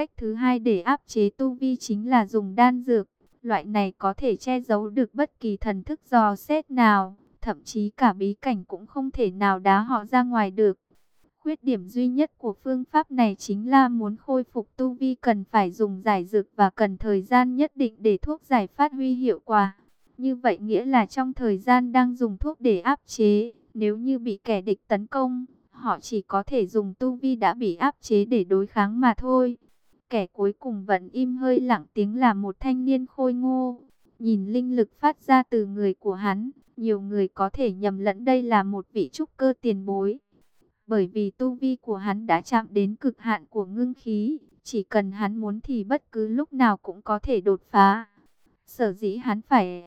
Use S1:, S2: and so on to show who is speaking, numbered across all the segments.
S1: Cách thứ hai để áp chế tu vi chính là dùng đan dược. Loại này có thể che giấu được bất kỳ thần thức dò xét nào, thậm chí cả bí cảnh cũng không thể nào đá họ ra ngoài được. Khuyết điểm duy nhất của phương pháp này chính là muốn khôi phục tu vi cần phải dùng giải dược và cần thời gian nhất định để thuốc giải phát huy hiệu quả. Như vậy nghĩa là trong thời gian đang dùng thuốc để áp chế, nếu như bị kẻ địch tấn công, họ chỉ có thể dùng tu vi đã bị áp chế để đối kháng mà thôi. Kẻ cuối cùng vẫn im hơi lặng tiếng là một thanh niên khôi ngô. Nhìn linh lực phát ra từ người của hắn, nhiều người có thể nhầm lẫn đây là một vị trúc cơ tiền bối. Bởi vì tu vi của hắn đã chạm đến cực hạn của ngưng khí, chỉ cần hắn muốn thì bất cứ lúc nào cũng có thể đột phá. Sở dĩ hắn phải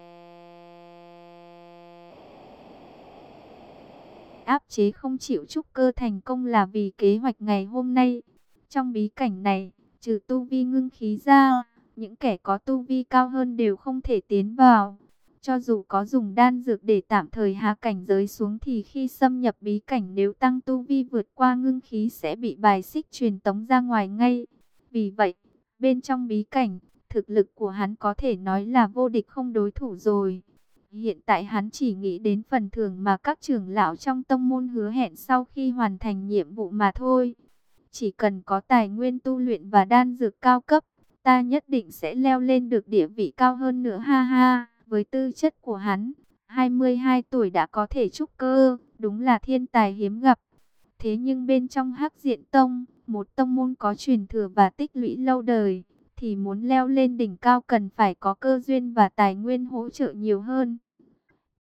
S1: áp chế không chịu trúc cơ thành công là vì kế hoạch ngày hôm nay. Trong bí cảnh này, trừ tu vi ngưng khí ra, những kẻ có tu vi cao hơn đều không thể tiến vào. Cho dù có dùng đan dược để tạm thời hạ cảnh giới xuống thì khi xâm nhập bí cảnh nếu tăng tu vi vượt qua ngưng khí sẽ bị bài xích truyền tống ra ngoài ngay. Vì vậy, bên trong bí cảnh, thực lực của hắn có thể nói là vô địch không đối thủ rồi. Hiện tại hắn chỉ nghĩ đến phần thưởng mà các trưởng lão trong tông môn hứa hẹn sau khi hoàn thành nhiệm vụ mà thôi. Chỉ cần có tài nguyên tu luyện và đan dược cao cấp, ta nhất định sẽ leo lên được địa vị cao hơn nữa ha ha. Với tư chất của hắn, 22 tuổi đã có thể trúc cơ, đúng là thiên tài hiếm gặp. Thế nhưng bên trong hắc diện tông, một tông môn có truyền thừa và tích lũy lâu đời, thì muốn leo lên đỉnh cao cần phải có cơ duyên và tài nguyên hỗ trợ nhiều hơn.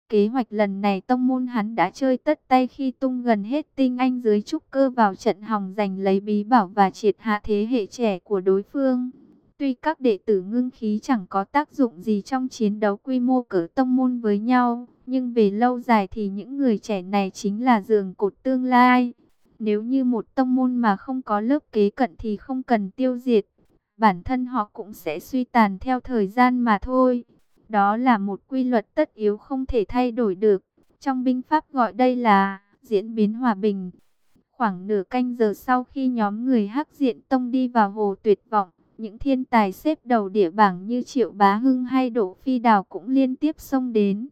S1: Kế hoạch lần này tông môn hắn đã chơi tất tay khi tung gần hết tinh anh dưới trúc cơ vào trận hòng giành lấy bí bảo và triệt hạ thế hệ trẻ của đối phương. Tuy các đệ tử ngưng khí chẳng có tác dụng gì trong chiến đấu quy mô cỡ tông môn với nhau, nhưng về lâu dài thì những người trẻ này chính là giường cột tương lai. Nếu như một tông môn mà không có lớp kế cận thì không cần tiêu diệt, bản thân họ cũng sẽ suy tàn theo thời gian mà thôi. Đó là một quy luật tất yếu không thể thay đổi được. Trong binh pháp gọi đây là diễn biến hòa bình. Khoảng nửa canh giờ sau khi nhóm người hắc diện tông đi vào hồ tuyệt vọng, những thiên tài xếp đầu địa bảng như Triệu Bá Hưng hay Đỗ Phi Đào cũng liên tiếp xông đến.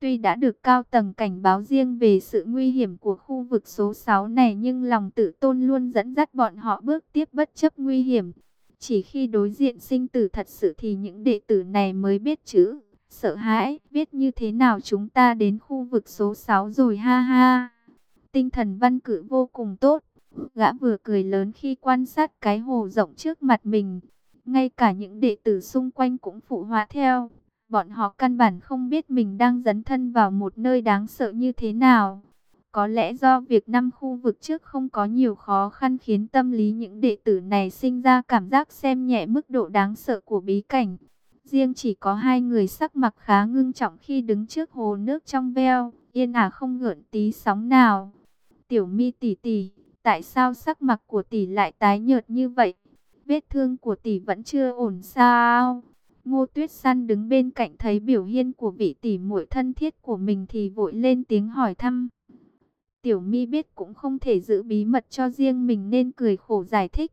S1: Tuy đã được cao tầng cảnh báo riêng về sự nguy hiểm của khu vực số 6 này nhưng lòng tự tôn luôn dẫn dắt bọn họ bước tiếp bất chấp nguy hiểm. Chỉ khi đối diện sinh tử thật sự thì những đệ tử này mới biết chữ. Sợ hãi, biết như thế nào chúng ta đến khu vực số 6 rồi ha ha. Tinh thần văn cử vô cùng tốt. Gã vừa cười lớn khi quan sát cái hồ rộng trước mặt mình. Ngay cả những đệ tử xung quanh cũng phụ họa theo. Bọn họ căn bản không biết mình đang dấn thân vào một nơi đáng sợ như thế nào. Có lẽ do việc năm khu vực trước không có nhiều khó khăn khiến tâm lý những đệ tử này sinh ra cảm giác xem nhẹ mức độ đáng sợ của bí cảnh. Riêng chỉ có hai người sắc mặt khá ngưng trọng khi đứng trước hồ nước trong veo, yên ả không gợn tí sóng nào. Tiểu mi tỷ tỷ, tại sao sắc mặt của tỷ lại tái nhợt như vậy? Vết thương của tỷ vẫn chưa ổn sao? Ngô Tuyết Săn đứng bên cạnh thấy biểu hiện của vị tỷ muội thân thiết của mình thì vội lên tiếng hỏi thăm. Tiểu Mi biết cũng không thể giữ bí mật cho riêng mình nên cười khổ giải thích.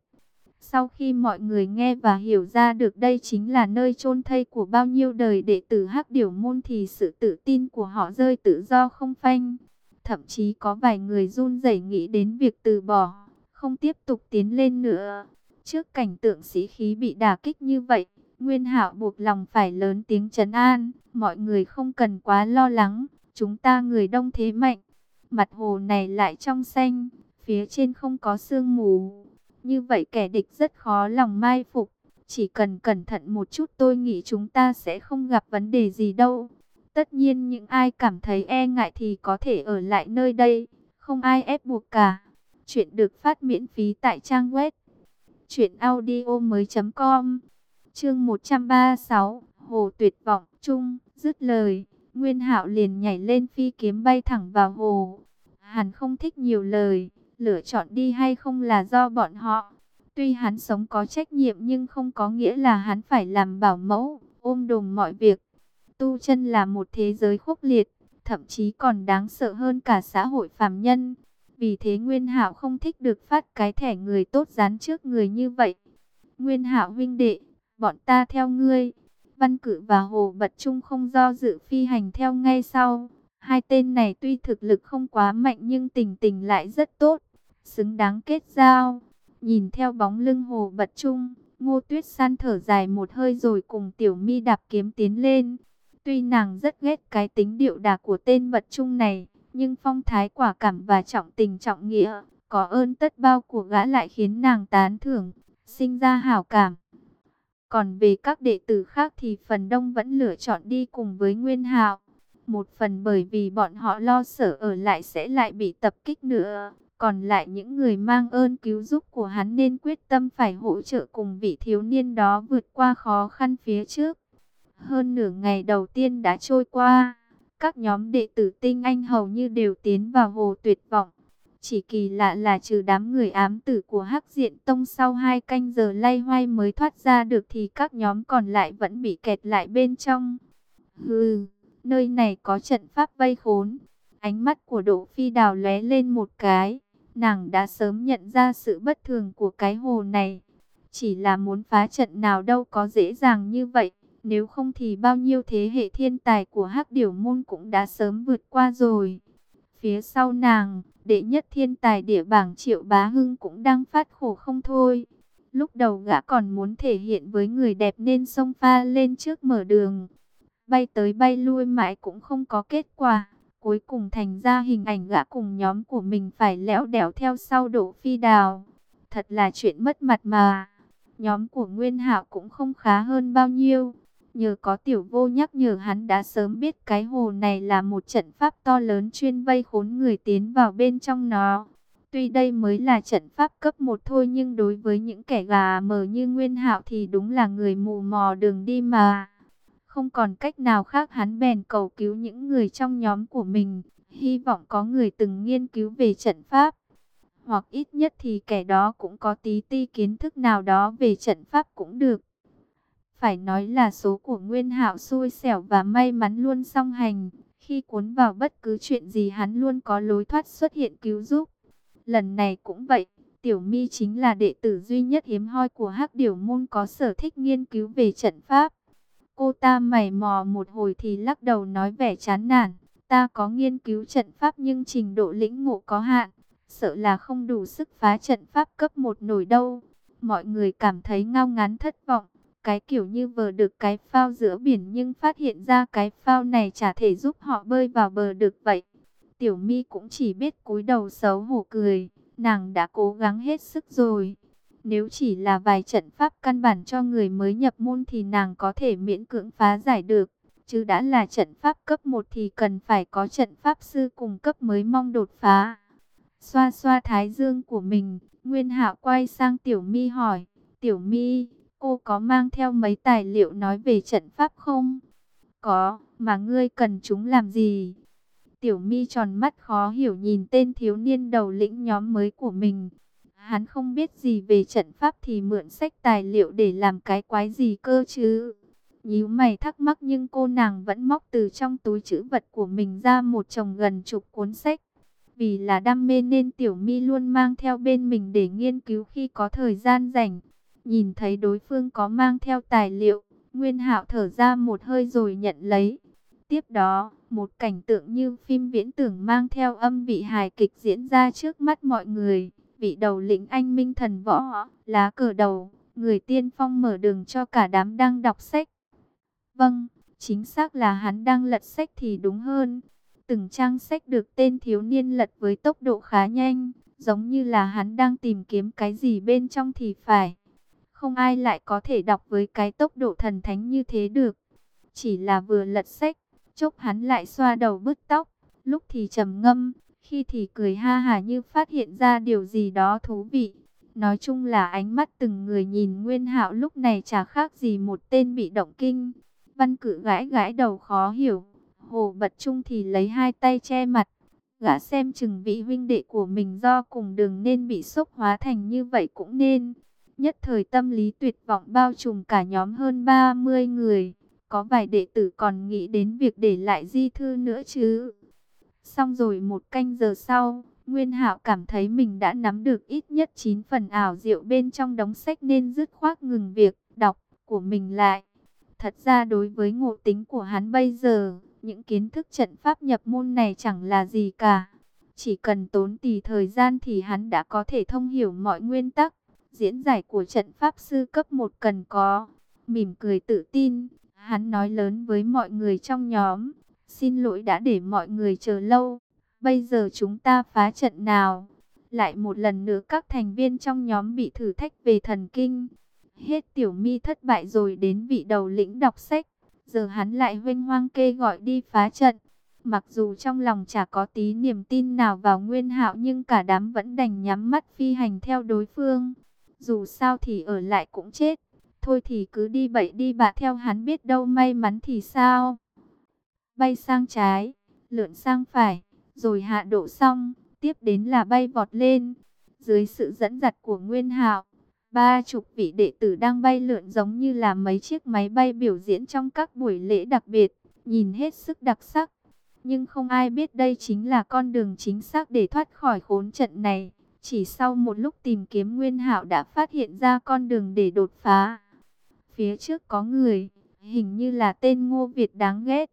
S1: Sau khi mọi người nghe và hiểu ra được đây chính là nơi chôn thây của bao nhiêu đời đệ tử Hắc Điểu môn thì sự tự tin của họ rơi tự do không phanh. Thậm chí có vài người run rẩy nghĩ đến việc từ bỏ, không tiếp tục tiến lên nữa. Trước cảnh tượng sĩ khí bị đả kích như vậy, Nguyên Hạo buộc lòng phải lớn tiếng trấn an, mọi người không cần quá lo lắng, chúng ta người đông thế mạnh. Mặt hồ này lại trong xanh, phía trên không có sương mù. Như vậy kẻ địch rất khó lòng mai phục. Chỉ cần cẩn thận một chút tôi nghĩ chúng ta sẽ không gặp vấn đề gì đâu. Tất nhiên những ai cảm thấy e ngại thì có thể ở lại nơi đây. Không ai ép buộc cả. Chuyện được phát miễn phí tại trang web. Chuyện audio mới com. Chương 136. Hồ tuyệt vọng chung. Dứt lời. Nguyên hạo liền nhảy lên phi kiếm bay thẳng vào hồ. Hắn không thích nhiều lời lựa chọn đi hay không là do bọn họ. Tuy hắn sống có trách nhiệm nhưng không có nghĩa là hắn phải làm bảo mẫu, ôm đùm mọi việc. Tu chân là một thế giới khốc liệt, thậm chí còn đáng sợ hơn cả xã hội phàm nhân. Vì thế Nguyên Hạo không thích được phát cái thẻ người tốt dán trước người như vậy. Nguyên Hạo huynh đệ, bọn ta theo ngươi. Văn Cử và Hồ Bật Trung không do dự phi hành theo ngay sau. Hai tên này tuy thực lực không quá mạnh nhưng tình tình lại rất tốt, xứng đáng kết giao. Nhìn theo bóng lưng Hồ Bật Trung, Ngô Tuyết San thở dài một hơi rồi cùng Tiểu Mi đạp kiếm tiến lên. Tuy nàng rất ghét cái tính điệu đà của tên Bật Trung này, nhưng phong thái quả cảm và trọng tình trọng nghĩa, có ơn tất bao của gã lại khiến nàng tán thưởng, sinh ra hảo cảm. Còn về các đệ tử khác thì phần đông vẫn lựa chọn đi cùng với Nguyên Hạo. Một phần bởi vì bọn họ lo sợ ở lại sẽ lại bị tập kích nữa. Còn lại những người mang ơn cứu giúp của hắn nên quyết tâm phải hỗ trợ cùng vị thiếu niên đó vượt qua khó khăn phía trước. Hơn nửa ngày đầu tiên đã trôi qua. Các nhóm đệ tử tinh anh hầu như đều tiến vào hồ tuyệt vọng. Chỉ kỳ lạ là trừ đám người ám tử của Hắc Diện Tông sau hai canh giờ lay hoay mới thoát ra được thì các nhóm còn lại vẫn bị kẹt lại bên trong. Hừ, nơi này có trận pháp vây khốn. Ánh mắt của Đỗ Phi Đào lóe lên một cái. Nàng đã sớm nhận ra sự bất thường của cái hồ này. Chỉ là muốn phá trận nào đâu có dễ dàng như vậy. Nếu không thì bao nhiêu thế hệ thiên tài của Hắc Điểu Môn cũng đã sớm vượt qua rồi. Phía sau nàng, đệ nhất thiên tài địa bảng triệu bá hưng cũng đang phát khổ không thôi. Lúc đầu gã còn muốn thể hiện với người đẹp nên xông pha lên trước mở đường. Bay tới bay lui mãi cũng không có kết quả. Cuối cùng thành ra hình ảnh gã cùng nhóm của mình phải lẽo đẻo theo sau đổ phi đào. Thật là chuyện mất mặt mà. Nhóm của Nguyên Hạo cũng không khá hơn bao nhiêu. Nhờ có tiểu vô nhắc nhở hắn đã sớm biết cái hồ này là một trận pháp to lớn chuyên vây khốn người tiến vào bên trong nó. Tuy đây mới là trận pháp cấp 1 thôi nhưng đối với những kẻ gà mờ như Nguyên Hạo thì đúng là người mù mò đường đi mà. Không còn cách nào khác hắn bèn cầu cứu những người trong nhóm của mình, hy vọng có người từng nghiên cứu về trận pháp. Hoặc ít nhất thì kẻ đó cũng có tí ti kiến thức nào đó về trận pháp cũng được. Phải nói là số của Nguyên Hạo xui xẻo và may mắn luôn song hành. Khi cuốn vào bất cứ chuyện gì hắn luôn có lối thoát xuất hiện cứu giúp. Lần này cũng vậy, Tiểu Mi chính là đệ tử duy nhất hiếm hoi của Hắc Điểu môn có sở thích nghiên cứu về trận pháp. Cô ta mày mò một hồi thì lắc đầu nói vẻ chán nản. Ta có nghiên cứu trận pháp nhưng trình độ lĩnh ngộ có hạn. Sợ là không đủ sức phá trận pháp cấp một nổi đâu. Mọi người cảm thấy ngao ngán thất vọng. Cái kiểu như vờ được cái phao giữa biển nhưng phát hiện ra cái phao này chả thể giúp họ bơi vào bờ được vậy. Tiểu mi cũng chỉ biết cúi đầu xấu hổ cười. Nàng đã cố gắng hết sức rồi. Nếu chỉ là vài trận pháp căn bản cho người mới nhập môn thì nàng có thể miễn cưỡng phá giải được. Chứ đã là trận pháp cấp 1 thì cần phải có trận pháp sư cùng cấp mới mong đột phá. Xoa xoa thái dương của mình, Nguyên Hạo quay sang Tiểu Mi hỏi, Tiểu Mi, cô có mang theo mấy tài liệu nói về trận pháp không? Có, mà ngươi cần chúng làm gì? Tiểu Mi tròn mắt khó hiểu nhìn tên thiếu niên đầu lĩnh nhóm mới của mình. Hắn không biết gì về trận pháp thì mượn sách tài liệu để làm cái quái gì cơ chứ. Nhíu mày thắc mắc nhưng cô nàng vẫn móc từ trong túi chữ vật của mình ra một chồng gần chục cuốn sách. Vì là đam mê nên Tiểu Mi luôn mang theo bên mình để nghiên cứu khi có thời gian rảnh. Nhìn thấy đối phương có mang theo tài liệu, Nguyên Hạo thở ra một hơi rồi nhận lấy. Tiếp đó, một cảnh tượng như phim viễn tưởng mang theo âm vị hài kịch diễn ra trước mắt mọi người vị đầu lĩnh anh minh thần võ, lá cờ đầu, người tiên phong mở đường cho cả đám đang đọc sách. Vâng, chính xác là hắn đang lật sách thì đúng hơn. Từng trang sách được tên thiếu niên lật với tốc độ khá nhanh, giống như là hắn đang tìm kiếm cái gì bên trong thì phải. Không ai lại có thể đọc với cái tốc độ thần thánh như thế được. Chỉ là vừa lật sách, chốc hắn lại xoa đầu bứt tóc, lúc thì trầm ngâm, khi thì cười ha hả như phát hiện ra điều gì đó thú vị. Nói chung là ánh mắt từng người nhìn Nguyên Hạo lúc này chả khác gì một tên bị động kinh. Văn cử gãi gãi đầu khó hiểu. Hồ bật trung thì lấy hai tay che mặt. Gã xem chừng vị huynh đệ của mình do cùng đường nên bị sốc hóa thành như vậy cũng nên. Nhất thời tâm lý tuyệt vọng bao trùm cả nhóm hơn 30 người. Có vài đệ tử còn nghĩ đến việc để lại di thư nữa chứ. Xong rồi một canh giờ sau, Nguyên Hạo cảm thấy mình đã nắm được ít nhất 9 phần ảo diệu bên trong đóng sách nên dứt khoát ngừng việc đọc của mình lại. Thật ra đối với ngộ tính của hắn bây giờ, những kiến thức trận pháp nhập môn này chẳng là gì cả. Chỉ cần tốn tì thời gian thì hắn đã có thể thông hiểu mọi nguyên tắc. Diễn giải của trận pháp sư cấp 1 cần có. Mỉm cười tự tin, hắn nói lớn với mọi người trong nhóm. Xin lỗi đã để mọi người chờ lâu. Bây giờ chúng ta phá trận nào? Lại một lần nữa các thành viên trong nhóm bị thử thách về thần kinh. Hết tiểu mi thất bại rồi đến vị đầu lĩnh đọc sách. Giờ hắn lại huynh hoang kê gọi đi phá trận. Mặc dù trong lòng chả có tí niềm tin nào vào Nguyên Hạo nhưng cả đám vẫn đành nhắm mắt phi hành theo đối phương. Dù sao thì ở lại cũng chết. Thôi thì cứ đi bậy đi bà theo hắn biết đâu may mắn thì sao. Bay sang trái, lượn sang phải, rồi hạ độ xong, tiếp đến là bay vọt lên. Dưới sự dẫn dắt của Nguyên Hạo, ba chục vị đệ tử đang bay lượn giống như là mấy chiếc máy bay biểu diễn trong các buổi lễ đặc biệt, nhìn hết sức đặc sắc. Nhưng không ai biết đây chính là con đường chính xác để thoát khỏi khốn trận này. Chỉ sau một lúc tìm kiếm Nguyên Hạo đã phát hiện ra con đường để đột phá. Phía trước có người, hình như là tên Ngô Việt đáng ghét.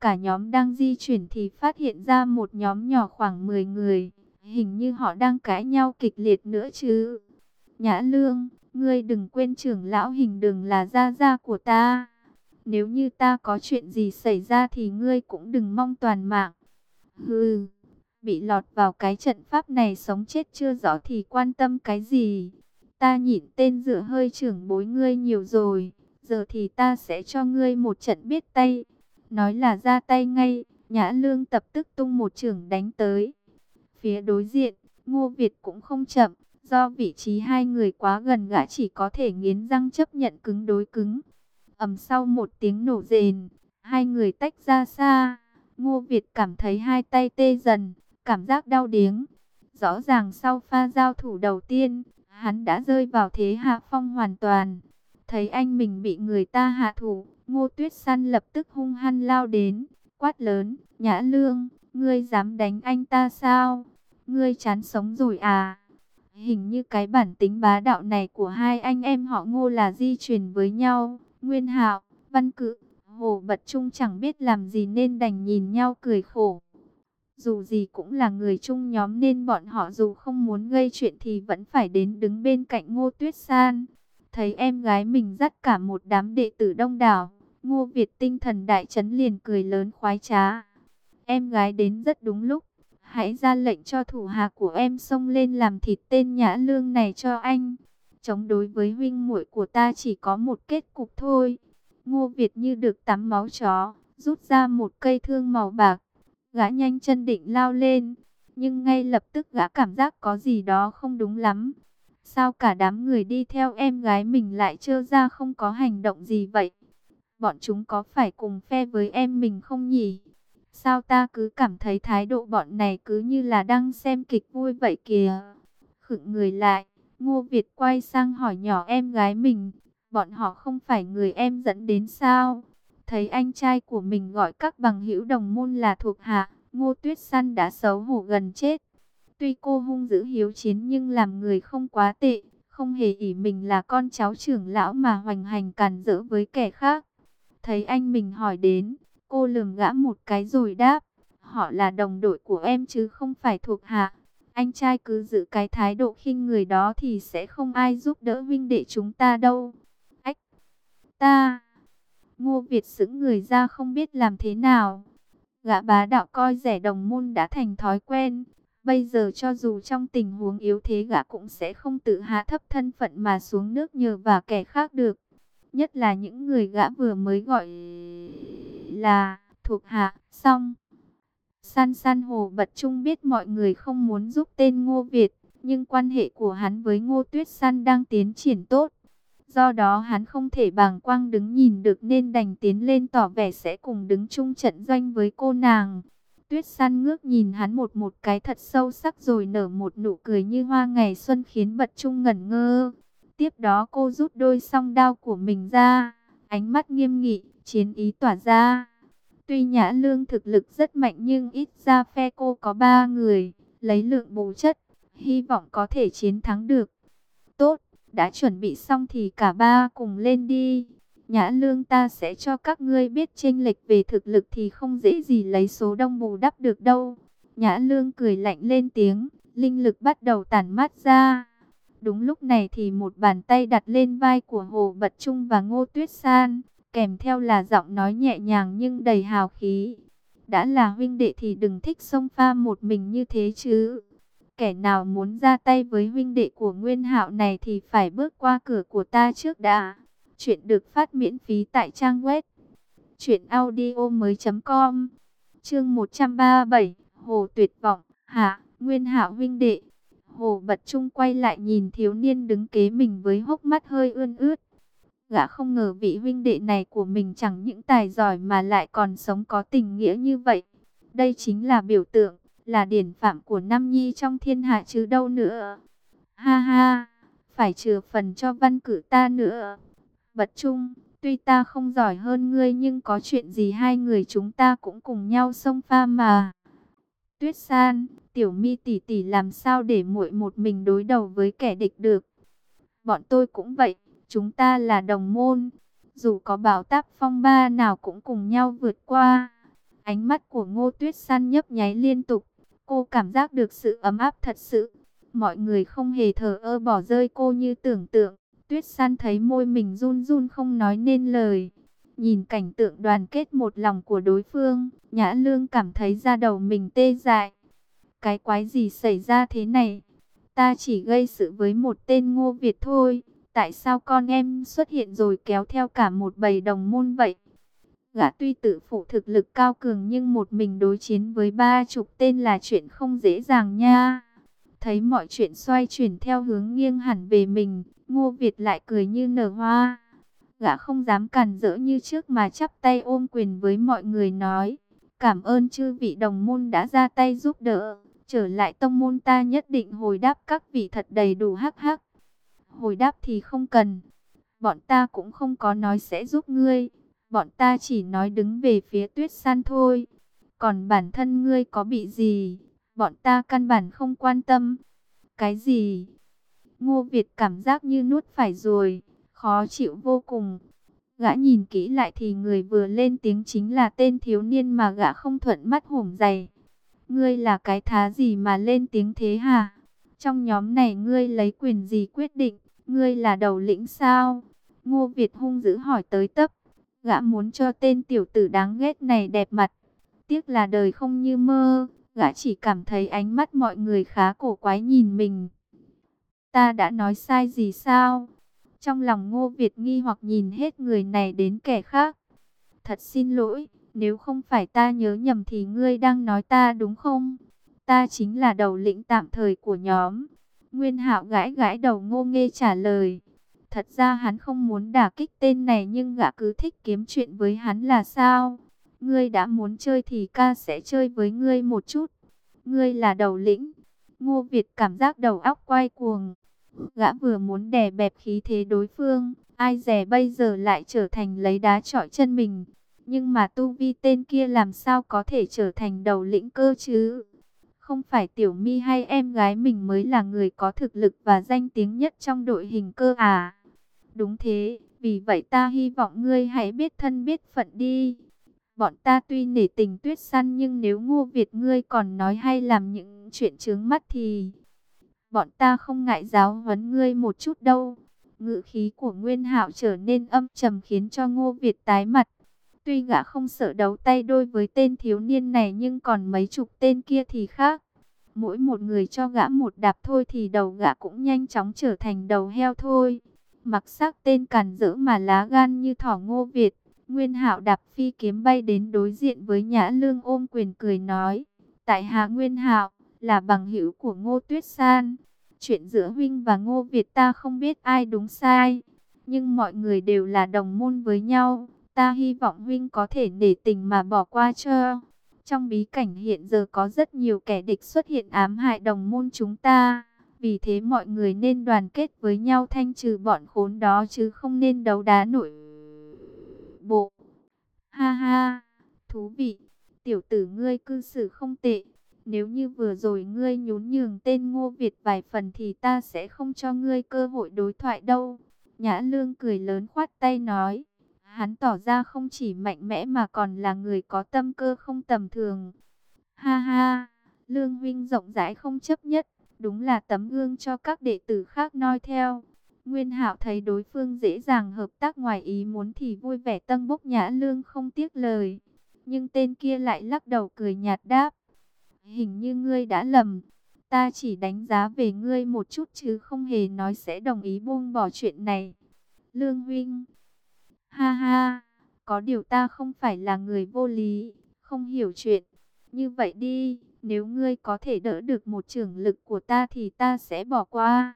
S1: Cả nhóm đang di chuyển thì phát hiện ra một nhóm nhỏ khoảng 10 người. Hình như họ đang cãi nhau kịch liệt nữa chứ. Nhã Lương, ngươi đừng quên trưởng lão hình đường là gia gia của ta. Nếu như ta có chuyện gì xảy ra thì ngươi cũng đừng mong toàn mạng. Hừ, bị lọt vào cái trận pháp này sống chết chưa rõ thì quan tâm cái gì. Ta nhịn tên dựa hơi trưởng bối ngươi nhiều rồi, giờ thì ta sẽ cho ngươi một trận biết tay. Nói là ra tay ngay, Nhã Lương tập tức tung một trường đánh tới. Phía đối diện, Ngô Việt cũng không chậm, do vị trí hai người quá gần gã chỉ có thể nghiến răng chấp nhận cứng đối cứng. ầm sau một tiếng nổ rền, hai người tách ra xa. Ngô Việt cảm thấy hai tay tê dần, cảm giác đau điếng. Rõ ràng sau pha giao thủ đầu tiên, hắn đã rơi vào thế hạ phong hoàn toàn. Thấy anh mình bị người ta hạ thủ, Ngô Tuyết Săn lập tức hung hăng lao đến, quát lớn, Nhã Lương, ngươi dám đánh anh ta sao? Ngươi chán sống rồi à? Hình như cái bản tính bá đạo này của hai anh em họ Ngô là di truyền với nhau. Nguyên Hạo, Văn Cự, Hồ Bật Trung chẳng biết làm gì nên đành nhìn nhau cười khổ. Dù gì cũng là người chung nhóm nên bọn họ dù không muốn gây chuyện thì vẫn phải đến đứng bên cạnh Ngô Tuyết San. Thấy em gái mình dắt cả một đám đệ tử đông đảo, Ngô Việt tinh thần đại chấn liền cười lớn khoái trá. Em gái đến rất đúng lúc, hãy ra lệnh cho thủ hạ của em xông lên làm thịt tên nhã lương này cho anh. Chống đối với huynh muội của ta chỉ có một kết cục thôi. Ngô Việt như được tắm máu chó, rút ra một cây thương màu bạc. Gã nhanh chân định lao lên, nhưng ngay lập tức gã cảm giác có gì đó không đúng lắm. Sao cả đám người đi theo em gái mình lại trơ ra không có hành động gì vậy? Bọn chúng có phải cùng phe với em mình không nhỉ? Sao ta cứ cảm thấy thái độ bọn này cứ như là đang xem kịch vui vậy kìa? Khựng người lại, Ngô Việt quay sang hỏi nhỏ em gái mình, bọn họ không phải người em dẫn đến sao? Thấy anh trai của mình gọi các bằng hữu đồng môn là thuộc hạ, Ngô Tuyết Săn đã xấu hổ gần chết. Tuy cô hung dữ hiếu chiến nhưng làm người không quá tệ, không hề ỷ mình là con cháu trưởng lão mà hoành hành càn rỡ với kẻ khác. Thấy anh mình hỏi đến, cô lườm gã một cái rồi đáp, họ là đồng đội của em chứ không phải thuộc hạ. Anh trai cứ giữ cái thái độ khinh người đó thì sẽ không ai giúp đỡ vinh đệ chúng ta đâu. Ách! Ta! Ngô Việt sững người ra không biết làm thế nào. Gã bá đạo coi rẻ đồng môn đã thành thói quen. Bây giờ cho dù trong tình huống yếu thế gã cũng sẽ không tự hạ thấp thân phận mà xuống nước nhờ và kẻ khác được. Nhất là những người gã vừa mới gọi là thuộc hạ, xong. San san hồ bật trung biết mọi người không muốn giúp tên Ngô Việt, nhưng quan hệ của hắn với Ngô Tuyết San đang tiến triển tốt. Do đó hắn không thể bàng quang đứng nhìn được nên đành tiến lên tỏ vẻ sẽ cùng đứng chung trận doanh với cô nàng. Tuyết săn ngước nhìn hắn một một cái thật sâu sắc rồi nở một nụ cười như hoa ngày xuân khiến bật trung ngẩn ngơ. Tiếp đó cô rút đôi song đao của mình ra, ánh mắt nghiêm nghị, chiến ý tỏa ra. Tuy Nhã Lương thực lực rất mạnh nhưng ít ra phe cô có ba người, lấy lượng bù chất, hy vọng có thể chiến thắng được. Đã chuẩn bị xong thì cả ba cùng lên đi. Nhã lương ta sẽ cho các ngươi biết chênh lệch về thực lực thì không dễ gì lấy số đông bù đắp được đâu. Nhã lương cười lạnh lên tiếng, linh lực bắt đầu tàn mát ra. Đúng lúc này thì một bàn tay đặt lên vai của Hồ Bật Trung và Ngô Tuyết San, kèm theo là giọng nói nhẹ nhàng nhưng đầy hào khí. Đã là huynh đệ thì đừng thích xông pha một mình như thế chứ. Kẻ nào muốn ra tay với huynh đệ của Nguyên Hạo này thì phải bước qua cửa của ta trước đã. Chuyện được phát miễn phí tại trang web truyệnaudiomoi.com. Chương 137, Hồ Tuyệt vọng, hạ, Nguyên Hạo huynh đệ. Hồ Bật Trung quay lại nhìn thiếu niên đứng kế mình với hốc mắt hơi ươn ướt. Gã không ngờ vị huynh đệ này của mình chẳng những tài giỏi mà lại còn sống có tình nghĩa như vậy. Đây chính là biểu tượng, là điển phạm của Nam Nhi trong thiên hạ chứ đâu nữa. Ha ha, phải trừ phần cho văn cử ta nữa. Bật Trung, tuy ta không giỏi hơn ngươi nhưng có chuyện gì hai người chúng ta cũng cùng nhau xông pha mà. Tuyết San, Tiểu Mi tỷ tỷ làm sao để muội một mình đối đầu với kẻ địch được? Bọn tôi cũng vậy, chúng ta là đồng môn, dù có bảo táp phong ba nào cũng cùng nhau vượt qua. Ánh mắt của Ngô Tuyết San nhấp nháy liên tục, cô cảm giác được sự ấm áp thật sự. Mọi người không hề thờ ơ bỏ rơi cô như tưởng tượng. Tuyết San thấy môi mình run run không nói nên lời. Nhìn cảnh tượng đoàn kết một lòng của đối phương, Nhã Lương cảm thấy da đầu mình tê dại. Cái quái gì xảy ra thế này? Ta chỉ gây sự với một tên Ngô Việt thôi. Tại sao con em xuất hiện rồi kéo theo cả một bầy đồng môn vậy? Gã tuy tự phụ thực lực cao cường nhưng một mình đối chiến với ba chục tên là chuyện không dễ dàng nha. Thấy mọi chuyện xoay chuyển theo hướng nghiêng hẳn về mình, Ngô Việt lại cười như nở hoa. Gã không dám cản rỡ như trước mà chắp tay ôm quyền với mọi người nói. Cảm ơn chư vị đồng môn đã ra tay giúp đỡ. Trở lại tông môn ta nhất định hồi đáp các vị thật đầy đủ hắc hắc. Hồi đáp thì không cần. Bọn ta cũng không có nói sẽ giúp ngươi. Bọn ta chỉ nói đứng về phía tuyết san thôi. Còn bản thân ngươi có bị gì? Bọn ta căn bản không quan tâm. Cái gì? Ngô Việt cảm giác như nuốt phải rồi, khó chịu vô cùng. Gã nhìn kỹ lại thì người vừa lên tiếng chính là tên thiếu niên mà gã không thuận mắt hổm dày. Ngươi là cái thá gì mà lên tiếng thế hả? Trong nhóm này ngươi lấy quyền gì quyết định? Ngươi là đầu lĩnh sao? Ngô Việt hung dữ hỏi tới tấp. Gã muốn cho tên tiểu tử đáng ghét này đẹp mặt. Tiếc là đời không như mơ. Gã chỉ cảm thấy ánh mắt mọi người khá cổ quái nhìn mình. Ta đã nói sai gì sao? Trong lòng Ngô Việt nghi hoặc nhìn hết người này đến kẻ khác. Thật xin lỗi, nếu không phải ta nhớ nhầm thì ngươi đang nói ta đúng không? Ta chính là đầu lĩnh tạm thời của nhóm. Nguyên Hạo gãi gãi đầu ngô nghê trả lời. Thật ra hắn không muốn đả kích tên này nhưng gã cứ thích kiếm chuyện với hắn là sao? Ngươi đã muốn chơi thì ca sẽ chơi với ngươi một chút. Ngươi là đầu lĩnh. Ngô Việt cảm giác đầu óc quay cuồng. Gã vừa muốn đè bẹp khí thế đối phương, ai dè bây giờ lại trở thành lấy đá trọi chân mình. Nhưng mà tu vi tên kia làm sao có thể trở thành đầu lĩnh cơ chứ? Không phải tiểu mi hay em gái mình mới là người có thực lực và danh tiếng nhất trong đội hình cơ à? Đúng thế, vì vậy ta hy vọng ngươi hãy biết thân biết phận đi. Bọn ta tuy nể tình tuyết săn nhưng nếu ngô Việt ngươi còn nói hay làm những chuyện chướng mắt thì bọn ta không ngại giáo huấn ngươi một chút đâu. Ngữ khí của Nguyên Hạo trở nên âm trầm khiến cho Ngô Việt tái mặt. Tuy gã không sợ đấu tay đôi với tên thiếu niên này nhưng còn mấy chục tên kia thì khác. Mỗi một người cho gã một đạp thôi thì đầu gã cũng nhanh chóng trở thành đầu heo thôi. Mặc sắc tên càn rỡ mà lá gan như thỏ Ngô Việt. Nguyên Hạo đạp phi kiếm bay đến đối diện với Nhã Lương ôm quyền cười nói. Tại Hạ Nguyên Hạo là bằng hữu của Ngô Tuyết San. Chuyện giữa huynh và Ngô Việt ta không biết ai đúng sai, nhưng mọi người đều là đồng môn với nhau. Ta hy vọng huynh có thể để tình mà bỏ qua cho. Trong bí cảnh hiện giờ có rất nhiều kẻ địch xuất hiện ám hại đồng môn chúng ta. Vì thế mọi người nên đoàn kết với nhau thanh trừ bọn khốn đó chứ không nên đấu đá nổi bộ. Ha ha, thú vị, tiểu tử ngươi cư xử không tệ. Nếu như vừa rồi ngươi nhún nhường tên Ngô Việt vài phần thì ta sẽ không cho ngươi cơ hội đối thoại đâu. Nhã Lương cười lớn khoát tay nói. Hắn tỏ ra không chỉ mạnh mẽ mà còn là người có tâm cơ không tầm thường. Ha ha, Lương Vinh rộng rãi không chấp nhất, đúng là tấm gương cho các đệ tử khác noi theo. Nguyên Hạo thấy đối phương dễ dàng hợp tác ngoài ý muốn thì vui vẻ tân bốc Nhã Lương không tiếc lời. Nhưng tên kia lại lắc đầu cười nhạt đáp. Hình như ngươi đã lầm. Ta chỉ đánh giá về ngươi một chút chứ không hề nói sẽ đồng ý buông bỏ chuyện này. Lương huynh, Ha ha. Có điều ta không phải là người vô lý. Không hiểu chuyện. Như vậy đi. Nếu ngươi có thể đỡ được một trưởng lực của ta thì ta sẽ bỏ qua.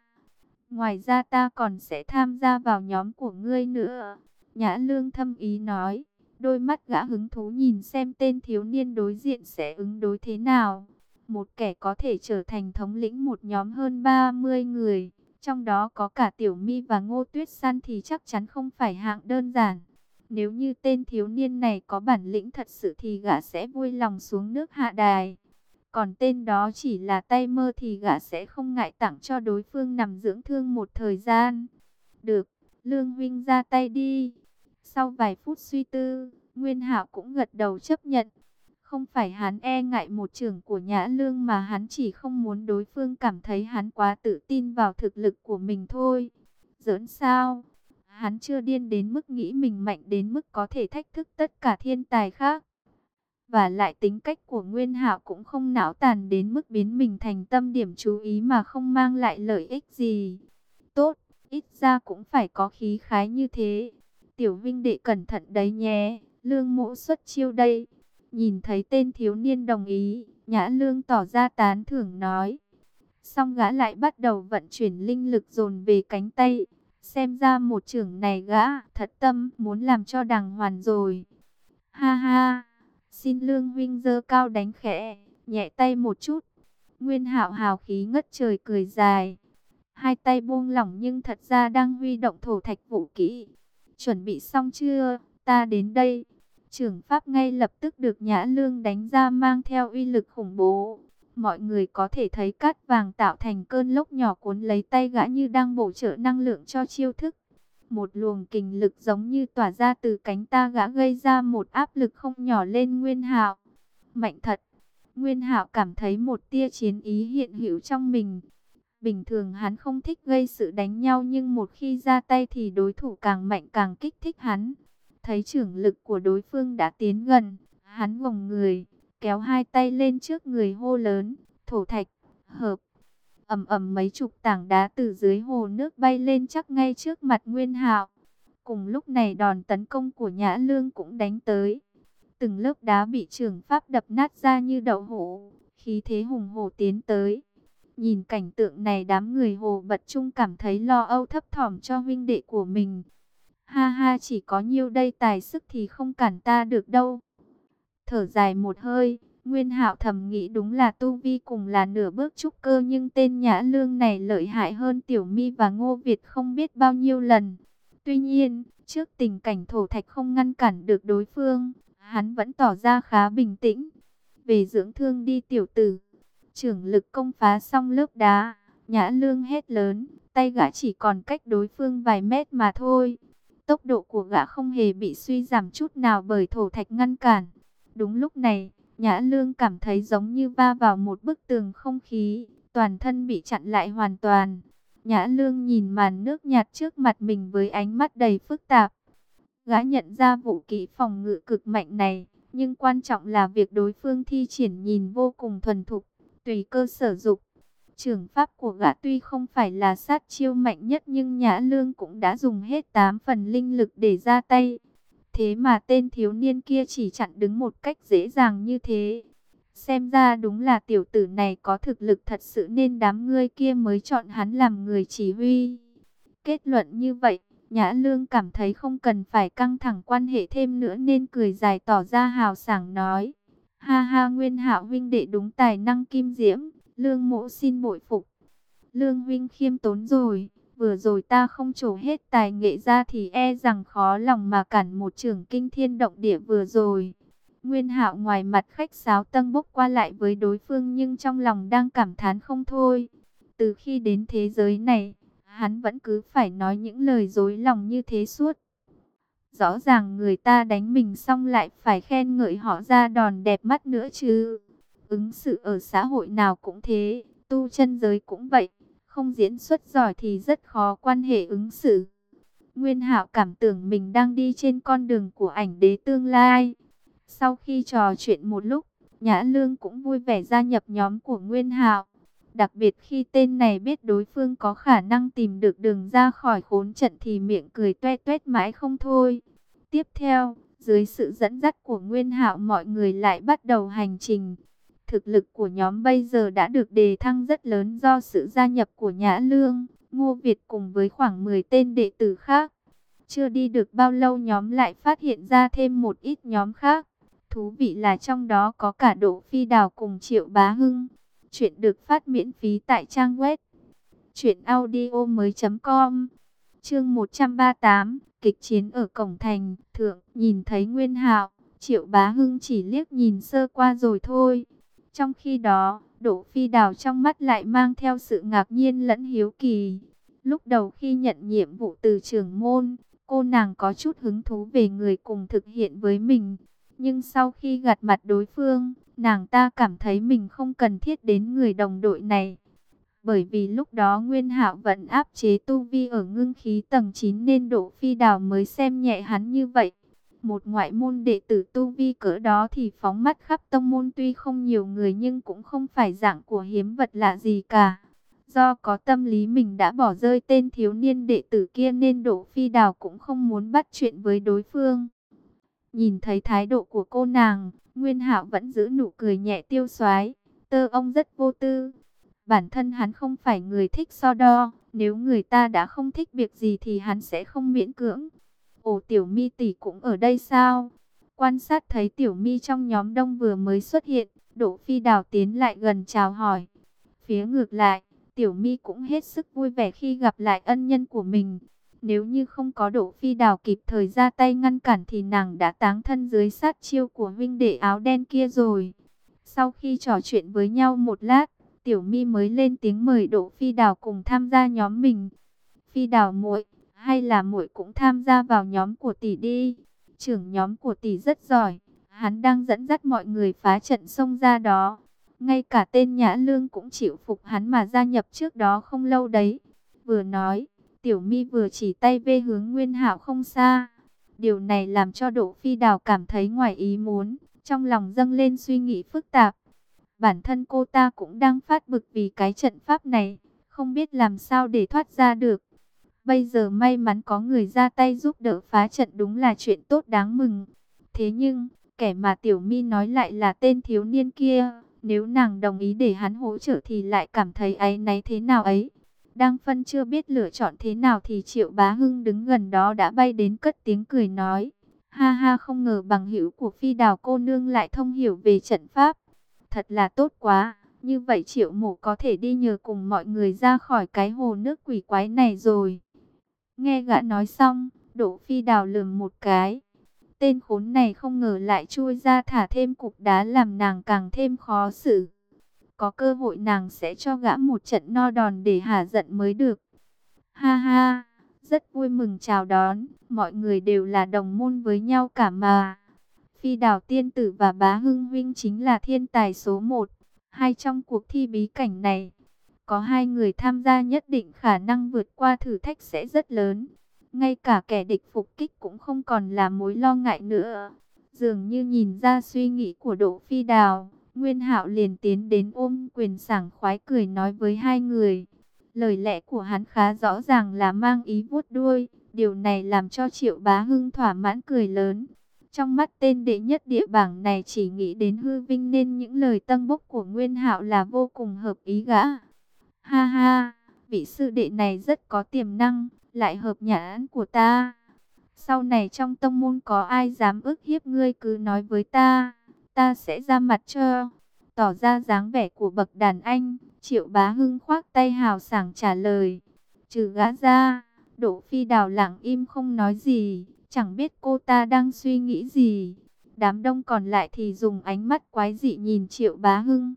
S1: Ngoài ra ta còn sẽ tham gia vào nhóm của ngươi nữa. Nhã Lương thâm ý nói. Đôi mắt gã hứng thú nhìn xem tên thiếu niên đối diện sẽ ứng đối thế nào. Một kẻ có thể trở thành thống lĩnh một nhóm hơn 30 người. Trong đó có cả Tiểu Mi và Ngô Tuyết San thì chắc chắn không phải hạng đơn giản. Nếu như tên thiếu niên này có bản lĩnh thật sự thì gã sẽ vui lòng xuống nước hạ đài. Còn tên đó chỉ là tay mơ thì gã sẽ không ngại tặng cho đối phương nằm dưỡng thương một thời gian. Được, Lương Vinh ra tay đi. Sau vài phút suy tư, Nguyên Hạo cũng gật đầu chấp nhận. Không phải hắn e ngại một trưởng của Nhã Lương mà hắn chỉ không muốn đối phương cảm thấy hắn quá tự tin vào thực lực của mình thôi. Giỡn sao? Hắn chưa điên đến mức nghĩ mình mạnh đến mức có thể thách thức tất cả thiên tài khác. Và lại tính cách của Nguyên Hạo cũng không não tàn đến mức biến mình thành tâm điểm chú ý mà không mang lại lợi ích gì. Tốt, ít ra cũng phải có khí khái như thế. Tiểu Vinh đệ cẩn thận đấy nhé, lương mũ xuất chiêu đây. Nhìn thấy tên thiếu niên đồng ý, Nhã Lương tỏ ra tán thưởng nói. Xong gã lại bắt đầu vận chuyển linh lực dồn về cánh tay. Xem ra một trưởng này gã thật tâm muốn làm cho đàng hoàn rồi. Ha ha, xin Lương huynh dơ cao đánh khẽ, nhẹ tay một chút. Nguyên hạo hào khí ngất trời cười dài. Hai tay buông lỏng nhưng thật ra đang huy động thổ thạch vũ kỹ. Chuẩn bị xong chưa? Ta đến đây. Trưởng pháp ngay lập tức được Nhã Lương đánh ra mang theo uy lực khủng bố. Mọi người có thể thấy cát vàng tạo thành cơn lốc nhỏ cuốn lấy tay gã như đang bổ trợ năng lượng cho chiêu thức. Một luồng kình lực giống như tỏa ra từ cánh ta gã gây ra một áp lực không nhỏ lên Nguyên Hạo. Mạnh thật. Nguyên Hạo cảm thấy một tia chiến ý hiện hữu trong mình. Bình thường hắn không thích gây sự đánh nhau nhưng một khi ra tay thì đối thủ càng mạnh càng kích thích hắn. Thấy trưởng lực của đối phương đã tiến gần, hắn gồng người, kéo hai tay lên trước người hô lớn, thổ thạch, hợp ầm ầm mấy chục tảng đá từ dưới hồ nước bay lên chắc ngay trước mặt Nguyên Hạo. Cùng lúc này đòn tấn công của Nhã Lương cũng đánh tới. Từng lớp đá bị trường pháp đập nát ra như đậu hũ, khí thế hùng hổ tiến tới. Nhìn cảnh tượng này đám người hồ bật chung cảm thấy lo âu thấp thỏm cho huynh đệ của mình. Ha ha chỉ có nhiêu đây tài sức thì không cản ta được đâu. Thở dài một hơi, Nguyên Hạo thầm nghĩ đúng là Tu Vi cùng là nửa bước trúc cơ nhưng tên Nhã Lương này lợi hại hơn Tiểu Mi và Ngô Việt không biết bao nhiêu lần. Tuy nhiên, trước tình cảnh thổ thạch không ngăn cản được đối phương, hắn vẫn tỏ ra khá bình tĩnh. Về dưỡng thương đi tiểu tử, trưởng lực công phá xong lớp đá, Nhã Lương hét lớn, tay gã chỉ còn cách đối phương vài mét mà thôi. Tốc độ của gã không hề bị suy giảm chút nào bởi thổ thạch ngăn cản. Đúng lúc này, Nhã Lương cảm thấy giống như va vào một bức tường không khí, toàn thân bị chặn lại hoàn toàn. Nhã Lương nhìn màn nước nhạt trước mặt mình với ánh mắt đầy phức tạp. Gã nhận ra vũ kỹ phòng ngự cực mạnh này, nhưng quan trọng là việc đối phương thi triển nhìn vô cùng thuần thục, tùy cơ sở dụng. Trường pháp của gã tuy không phải là sát chiêu mạnh nhất nhưng Nhã Lương cũng đã dùng hết 8 phần linh lực để ra tay. Thế mà tên thiếu niên kia chỉ chặn đứng một cách dễ dàng như thế. Xem ra đúng là tiểu tử này có thực lực thật sự nên đám ngươi kia mới chọn hắn làm người chỉ huy. Kết luận như vậy, Nhã Lương cảm thấy không cần phải căng thẳng quan hệ thêm nữa nên cười dài tỏ ra hào sảng nói. Ha ha Nguyên Hạo huynh đệ đúng tài năng kim diễm, Lương mộ xin bội phục. Lương huynh khiêm tốn rồi, vừa rồi ta không trổ hết tài nghệ ra thì e rằng khó lòng mà cản một trường kinh thiên động địa vừa rồi. Nguyên Hạo ngoài mặt khách sáo tân bốc qua lại với đối phương nhưng trong lòng đang cảm thán không thôi. Từ khi đến thế giới này, hắn vẫn cứ phải nói những lời dối lòng như thế suốt. Rõ ràng người ta đánh mình xong lại phải khen ngợi họ ra đòn đẹp mắt nữa chứ. Ứng xử ở xã hội nào cũng thế, tu chân giới cũng vậy. Không diễn xuất giỏi thì rất khó quan hệ ứng xử. Nguyên Hạo cảm tưởng mình đang đi trên con đường của ảnh đế tương lai. Sau khi trò chuyện một lúc, Nhã Lương cũng vui vẻ gia nhập nhóm của Nguyên Hạo. Đặc biệt khi tên này biết đối phương có khả năng tìm được đường ra khỏi khốn trận thì miệng cười toe toét mãi không thôi. Tiếp theo, dưới sự dẫn dắt của Nguyên Hạo mọi người lại bắt đầu hành trình. Thực lực của nhóm bây giờ đã được đề thăng rất lớn do sự gia nhập của Nhã Lương, Ngô Việt cùng với khoảng 10 tên đệ tử khác. Chưa đi được bao lâu nhóm lại phát hiện ra thêm một ít nhóm khác. Thú vị là trong đó có cả Đỗ Phi Đào cùng Triệu Bá Hưng. Chuyện được phát miễn phí tại trang web truyệnaudiomoi.com. Chương 138, kịch chiến ở cổng thành, thượng, nhìn thấy Nguyên Hạo, Triệu Bá Hưng chỉ liếc nhìn sơ qua rồi thôi. Trong khi đó, Đỗ Phi Đào trong mắt lại mang theo sự ngạc nhiên lẫn hiếu kỳ. Lúc đầu khi nhận nhiệm vụ từ trưởng môn, cô nàng có chút hứng thú về người cùng thực hiện với mình. Nhưng sau khi gặt mặt đối phương, nàng ta cảm thấy mình không cần thiết đến người đồng đội này. Bởi vì lúc đó Nguyên Hạo vẫn áp chế tu vi ở ngưng khí tầng 9 nên Đỗ Phi Đào mới xem nhẹ hắn như vậy. Một ngoại môn đệ tử tu vi cỡ đó thì phóng mắt khắp tông môn tuy không nhiều người nhưng cũng không phải dạng của hiếm vật lạ gì cả. Do có tâm lý mình đã bỏ rơi tên thiếu niên đệ tử kia nên Đỗ Phi Đào cũng không muốn bắt chuyện với đối phương. Nhìn thấy thái độ của cô nàng, Nguyên Hạo vẫn giữ nụ cười nhẹ tiêu xoái. Tơ ông rất vô tư. Bản thân hắn không phải người thích so đo. Nếu người ta đã không thích việc gì thì hắn sẽ không miễn cưỡng. Ồ tiểu mi tỷ cũng ở đây sao? Quan sát thấy tiểu mi trong nhóm đông vừa mới xuất hiện. Đỗ phi đào tiến lại gần chào hỏi. Phía ngược lại, tiểu mi cũng hết sức vui vẻ khi gặp lại ân nhân của mình. Nếu như không có Đỗ Phi Đào kịp thời ra tay ngăn cản thì nàng đã táng thân dưới sát chiêu của huynh đệ áo đen kia rồi. Sau khi trò chuyện với nhau một lát, Tiểu Mi mới lên tiếng mời Đỗ Phi Đào cùng tham gia nhóm mình. Phi Đào muội, hay là muội cũng tham gia vào nhóm của tỷ đi. Trưởng nhóm của tỷ rất giỏi, hắn đang dẫn dắt mọi người phá trận sông ra đó. Ngay cả tên Nhã Lương cũng chịu phục hắn mà gia nhập trước đó không lâu đấy. Vừa nói, Tiểu Mi vừa chỉ tay về hướng Nguyên Hạo không xa. Điều này làm cho Đỗ Phi Đào cảm thấy ngoài ý muốn, trong lòng dâng lên suy nghĩ phức tạp. Bản thân cô ta cũng đang phát bực vì cái trận pháp này, không biết làm sao để thoát ra được. Bây giờ may mắn có người ra tay giúp đỡ phá trận đúng là chuyện tốt đáng mừng. Thế nhưng, kẻ mà Tiểu Mi nói lại là tên thiếu niên kia, nếu nàng đồng ý để hắn hỗ trợ thì lại cảm thấy ấy náy thế nào ấy. Đang phân chưa biết lựa chọn thế nào thì Triệu Bá Hưng đứng gần đó đã bay đến cất tiếng cười nói. Ha ha không ngờ bằng hữu của phi đào cô nương lại thông hiểu về trận pháp. Thật là tốt quá, như vậy Triệu Mộ có thể đi nhờ cùng mọi người ra khỏi cái hồ nước quỷ quái này rồi. Nghe gã nói xong, Đỗ Phi đào lườm một cái. Tên khốn này không ngờ lại chui ra thả thêm cục đá làm nàng càng thêm khó xử. Có cơ hội nàng sẽ cho gã một trận no đòn để hả giận mới được. Ha ha, rất vui mừng chào đón, mọi người đều là đồng môn với nhau cả mà. Phi đào tiên tử và bá hưng huynh chính là thiên tài số một. Hai trong cuộc thi bí cảnh này, có hai người tham gia nhất định khả năng vượt qua thử thách sẽ rất lớn. Ngay cả kẻ địch phục kích cũng không còn là mối lo ngại nữa. Dường như nhìn ra suy nghĩ của Đỗ Phi Đào, Nguyên Hạo liền tiến đến ôm quyền sảng khoái cười nói với hai người. Lời lẽ của hắn khá rõ ràng là mang ý vuốt đuôi, điều này làm cho Triệu Bá Hưng thỏa mãn cười lớn. Trong mắt tên đệ nhất địa bảng này chỉ nghĩ đến hư vinh nên những lời tăng bốc của Nguyên Hạo là vô cùng hợp ý gã. Ha ha, vị sư đệ này rất có tiềm năng, lại hợp nhãn của ta. Sau này trong tông môn có ai dám ức hiếp ngươi cứ nói với ta ta sẽ ra mặt cho. Tỏ ra dáng vẻ của bậc đàn anh, triệu bá hưng khoác tay hào sảng trả lời. Trừ gã ra, Đỗ Phi đào lặng im không nói gì, chẳng biết cô ta đang suy nghĩ gì. Đám đông còn lại thì dùng ánh mắt quái dị nhìn Triệu Bá Hưng.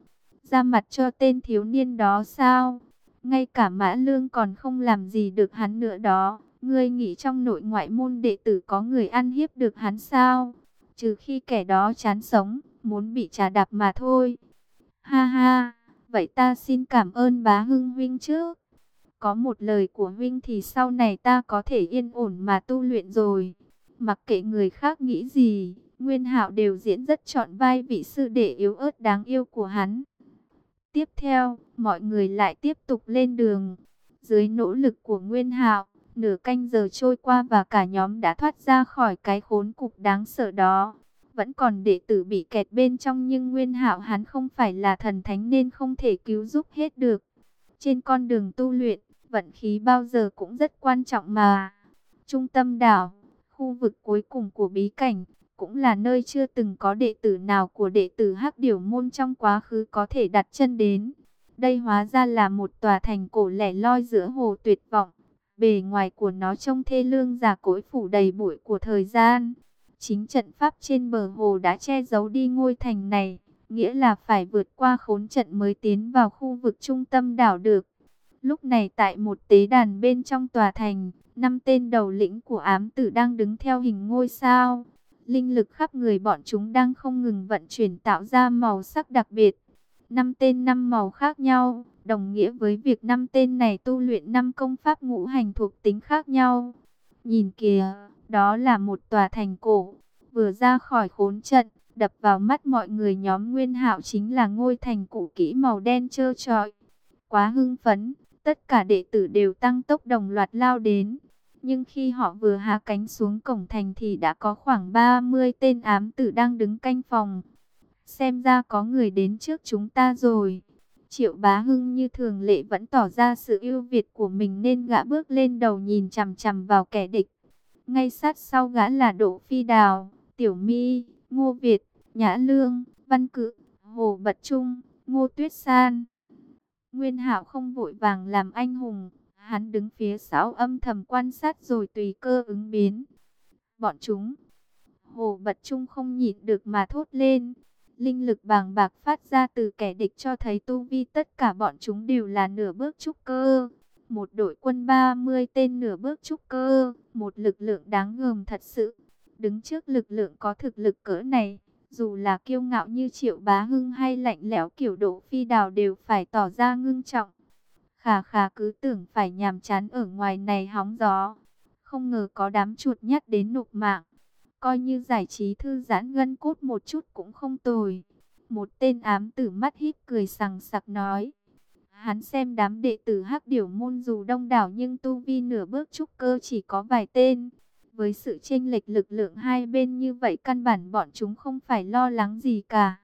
S1: Ra mặt cho tên thiếu niên đó sao? Ngay cả Mã Lương còn không làm gì được hắn nữa đó. Ngươi nghĩ trong nội ngoại môn đệ tử có người ăn hiếp được hắn sao? Trừ khi kẻ đó chán sống, muốn bị trà đạp mà thôi. Ha ha, vậy ta xin cảm ơn bá hưng huynh trước. Có một lời của huynh thì sau này ta có thể yên ổn mà tu luyện rồi. Mặc kệ người khác nghĩ gì, Nguyên Hạo đều diễn rất trọn vai vị sư đệ yếu ớt đáng yêu của hắn. Tiếp theo, mọi người lại tiếp tục lên đường. Dưới nỗ lực của Nguyên Hạo, nửa canh giờ trôi qua và cả nhóm đã thoát ra khỏi cái khốn cục đáng sợ đó. Vẫn còn đệ tử bị kẹt bên trong nhưng Nguyên Hạo hắn không phải là thần thánh nên không thể cứu giúp hết được. Trên con đường tu luyện, vận khí bao giờ cũng rất quan trọng mà. Trung tâm đảo, khu vực cuối cùng của bí cảnh, cũng là nơi chưa từng có đệ tử nào của đệ tử Hắc Điểu môn trong quá khứ có thể đặt chân đến. Đây hóa ra là một tòa thành cổ lẻ loi giữa hồ tuyệt vọng. Bề ngoài của nó trông thê lương già cỗi phủ đầy bụi của thời gian. Chính trận pháp trên bờ hồ đã che giấu đi ngôi thành này, nghĩa là phải vượt qua khốn trận mới tiến vào khu vực trung tâm đảo được. Lúc này tại một tế đàn bên trong tòa thành, năm tên đầu lĩnh của ám tử đang đứng theo hình ngôi sao. Linh lực khắp người bọn chúng đang không ngừng vận chuyển tạo ra màu sắc đặc biệt. Năm tên năm màu khác nhau, đồng nghĩa với việc năm tên này tu luyện năm công pháp ngũ hành thuộc tính khác nhau. Nhìn kìa, đó là một tòa thành cổ, vừa ra khỏi khốn trận, đập vào mắt mọi người nhóm Nguyên Hạo chính là ngôi thành cũ kỹ màu đen trơ trọi. Quá hưng phấn, tất cả đệ tử đều tăng tốc đồng loạt lao đến. Nhưng khi họ vừa hạ cánh xuống cổng thành thì đã có khoảng 30 tên ám tử đang đứng canh phòng. Xem ra có người đến trước chúng ta rồi. Triệu bá hưng như thường lệ vẫn tỏ ra sự ưu việt của mình nên gã bước lên đầu nhìn chằm chằm vào kẻ địch. Ngay sát sau gã là Đỗ Phi Đào, Tiểu Mi, Ngô Việt, Nhã Lương, Văn Cự, Hồ Bật Trung, Ngô Tuyết San. Nguyên Hạo không vội vàng làm anh hùng, hắn đứng phía sau âm thầm quan sát rồi tùy cơ ứng biến. Bọn chúng, Hồ Bật Trung không nhịn được mà thốt lên. Linh lực bàng bạc phát ra từ kẻ địch cho thấy tu vi tất cả bọn chúng đều là nửa bước trúc cơ. Một đội quân 30 tên nửa bước trúc cơ, một lực lượng đáng ngờm thật sự. Đứng trước lực lượng có thực lực cỡ này, dù là kiêu ngạo như Triệu Bá Hưng hay lạnh lẽo kiểu độ Phi Đào đều phải tỏ ra ngưng trọng. Khà khà cứ tưởng phải nhàm chán ở ngoài này hóng gió. Không ngờ có đám chuột nhắt đến nục mạng. Coi như giải trí thư giãn gân cốt một chút cũng không tồi. Một tên ám tử mắt híp cười sằng sặc nói. Hắn xem đám đệ tử hắc điểu môn dù đông đảo nhưng tu vi nửa bước trúc cơ chỉ có vài tên. Với sự chênh lệch lực lượng hai bên như vậy căn bản bọn chúng không phải lo lắng gì cả.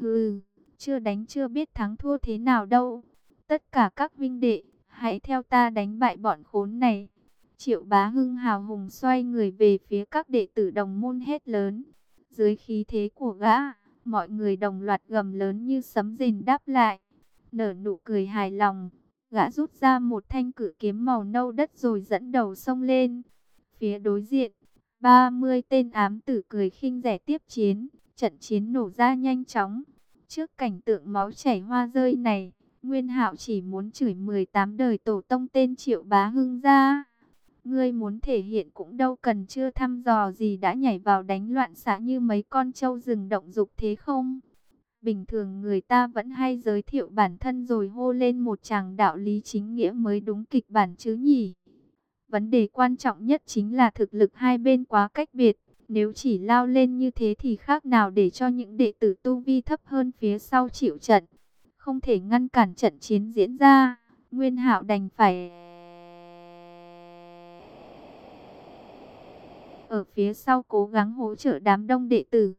S1: Hừ, chưa đánh chưa biết thắng thua thế nào đâu. Tất cả các vinh đệ, hãy theo ta đánh bại bọn khốn này. Triệu bá hưng hào hùng xoay người về phía các đệ tử đồng môn hết lớn. Dưới khí thế của gã, mọi người đồng loạt gầm lớn như sấm rền đáp lại. Nở nụ cười hài lòng, gã rút ra một thanh cử kiếm màu nâu đất rồi dẫn đầu sông lên. Phía đối diện, 30 tên ám tử cười khinh rẻ tiếp chiến, trận chiến nổ ra nhanh chóng. Trước cảnh tượng máu chảy hoa rơi này, Nguyên Hạo chỉ muốn chửi 18 đời tổ tông tên Triệu Bá Hưng ra. Ngươi muốn thể hiện cũng đâu cần chưa thăm dò gì đã nhảy vào đánh loạn xã như mấy con trâu rừng động dục thế không? Bình thường người ta vẫn hay giới thiệu bản thân rồi hô lên một chàng đạo lý chính nghĩa mới đúng kịch bản chứ nhỉ? Vấn đề quan trọng nhất chính là thực lực hai bên quá cách biệt. Nếu chỉ lao lên như thế thì khác nào để cho những đệ tử tu vi thấp hơn phía sau chịu trận. Không thể ngăn cản trận chiến diễn ra. Nguyên hạo đành phải... Ở phía sau cố gắng hỗ trợ đám đông đệ tử.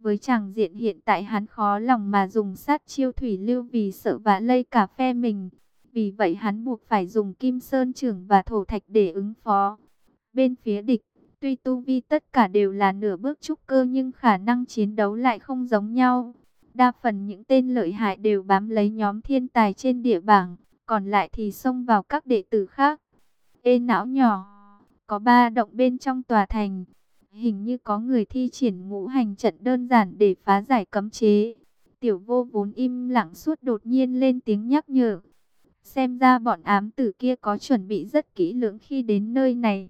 S1: Với chàng diện hiện tại hắn khó lòng mà dùng sát chiêu thủy lưu vì sợ vạ lây cả phe mình. Vì vậy hắn buộc phải dùng kim sơn trưởng và thổ thạch để ứng phó. Bên phía địch, tuy tu vi tất cả đều là nửa bước trúc cơ nhưng khả năng chiến đấu lại không giống nhau. Đa phần những tên lợi hại đều bám lấy nhóm thiên tài trên địa bảng, còn lại thì xông vào các đệ tử khác. Ê não nhỏ, có ba động bên trong tòa thành. Hình như có người thi triển ngũ hành trận đơn giản để phá giải cấm chế. Tiểu vô vốn im lặng suốt đột nhiên lên tiếng nhắc nhở. Xem ra bọn ám tử kia có chuẩn bị rất kỹ lưỡng khi đến nơi này.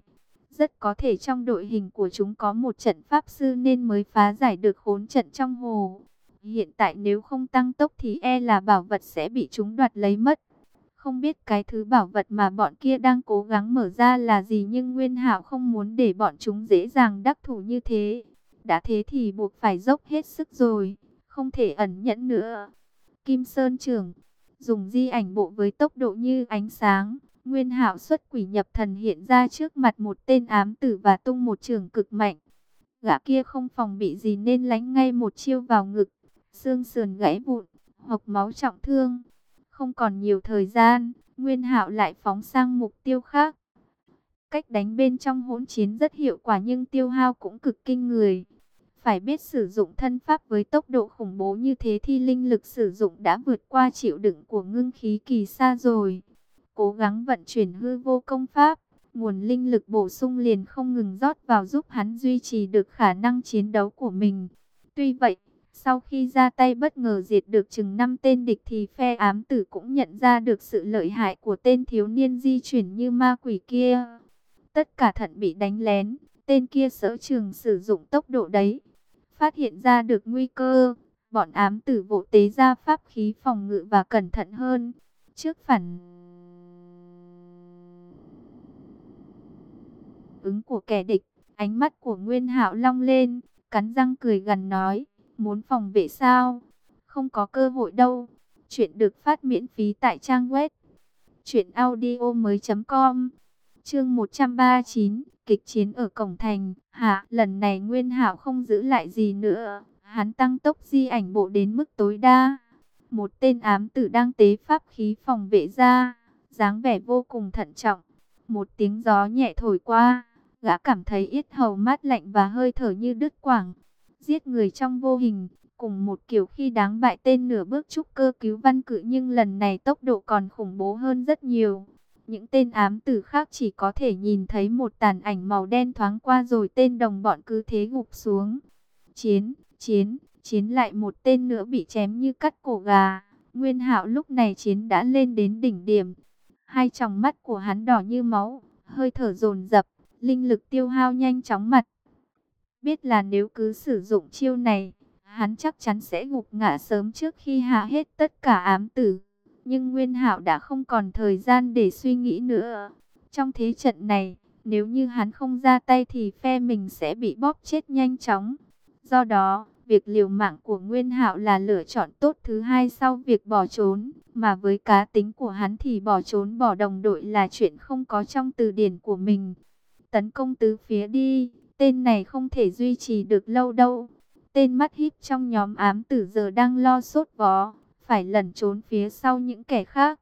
S1: Rất có thể trong đội hình của chúng có một trận pháp sư nên mới phá giải được khốn trận trong hồ. Hiện tại nếu không tăng tốc thì e là bảo vật sẽ bị chúng đoạt lấy mất. Không biết cái thứ bảo vật mà bọn kia đang cố gắng mở ra là gì nhưng Nguyên Hạo không muốn để bọn chúng dễ dàng đắc thủ như thế. Đã thế thì buộc phải dốc hết sức rồi, không thể ẩn nhẫn nữa. Kim Sơn trưởng, dùng di ảnh bộ với tốc độ như ánh sáng, Nguyên Hạo xuất quỷ nhập thần hiện ra trước mặt một tên ám tử và tung một trường cực mạnh. Gã kia không phòng bị gì nên lánh ngay một chiêu vào ngực, xương sườn gãy vụn, hoặc máu trọng thương. Không còn nhiều thời gian, Nguyên Hạo lại phóng sang mục tiêu khác. Cách đánh bên trong hỗn chiến rất hiệu quả nhưng tiêu hao cũng cực kinh người. Phải biết sử dụng thân pháp với tốc độ khủng bố như thế thì linh lực sử dụng đã vượt qua chịu đựng của ngưng khí kỳ xa rồi. Cố gắng vận chuyển hư vô công pháp, nguồn linh lực bổ sung liền không ngừng rót vào giúp hắn duy trì được khả năng chiến đấu của mình. Tuy vậy, sau khi ra tay bất ngờ diệt được chừng 5 tên địch thì phe ám tử cũng nhận ra được sự lợi hại của tên thiếu niên di chuyển như ma quỷ kia. Tất cả thận bị đánh lén, tên kia sở trường sử dụng tốc độ đấy. Phát hiện ra được nguy cơ, bọn ám tử vỗ tế ra pháp khí phòng ngự và cẩn thận hơn. Trước phản ứng của kẻ địch, ánh mắt của Nguyên Hạo long lên, cắn răng cười gần nói. Muốn phòng vệ sao? Không có cơ hội đâu. Chuyện được phát miễn phí tại trang web truyệnaudiomoi.com. Chương 139, kịch chiến ở cổng thành. Hạ, lần này Nguyên Hạo không giữ lại gì nữa, hắn tăng tốc di ảnh bộ đến mức tối đa. Một tên ám tử đang tế pháp khí phòng vệ ra, dáng vẻ vô cùng thận trọng. Một tiếng gió nhẹ thổi qua, gã cảm thấy yết hầu mát lạnh và hơi thở như đứt quảng giết người trong vô hình, cùng một kiểu khi đáng bại tên nửa bước trúc cơ cứu văn cự nhưng lần này tốc độ còn khủng bố hơn rất nhiều. Những tên ám tử khác chỉ có thể nhìn thấy một tàn ảnh màu đen thoáng qua rồi tên đồng bọn cứ thế gục xuống. Chiến, chiến, chiến lại một tên nữa bị chém như cắt cổ gà. Nguyên hạo lúc này chiến đã lên đến đỉnh điểm. Hai tròng mắt của hắn đỏ như máu, hơi thở dồn dập, linh lực tiêu hao nhanh chóng mặt biết là nếu cứ sử dụng chiêu này, hắn chắc chắn sẽ gục ngã sớm trước khi hạ hết tất cả ám tử. Nhưng Nguyên Hạo đã không còn thời gian để suy nghĩ nữa. Trong thế trận này, nếu như hắn không ra tay thì phe mình sẽ bị bóp chết nhanh chóng. Do đó, việc liều mạng của Nguyên Hạo là lựa chọn tốt thứ hai sau việc bỏ trốn, mà với cá tính của hắn thì bỏ trốn bỏ đồng đội là chuyện không có trong từ điển của mình. Tấn công tứ phía đi, Tên này không thể duy trì được lâu đâu. Tên mắt híp trong nhóm ám tử giờ đang lo sốt vó, phải lẩn trốn phía sau những kẻ khác.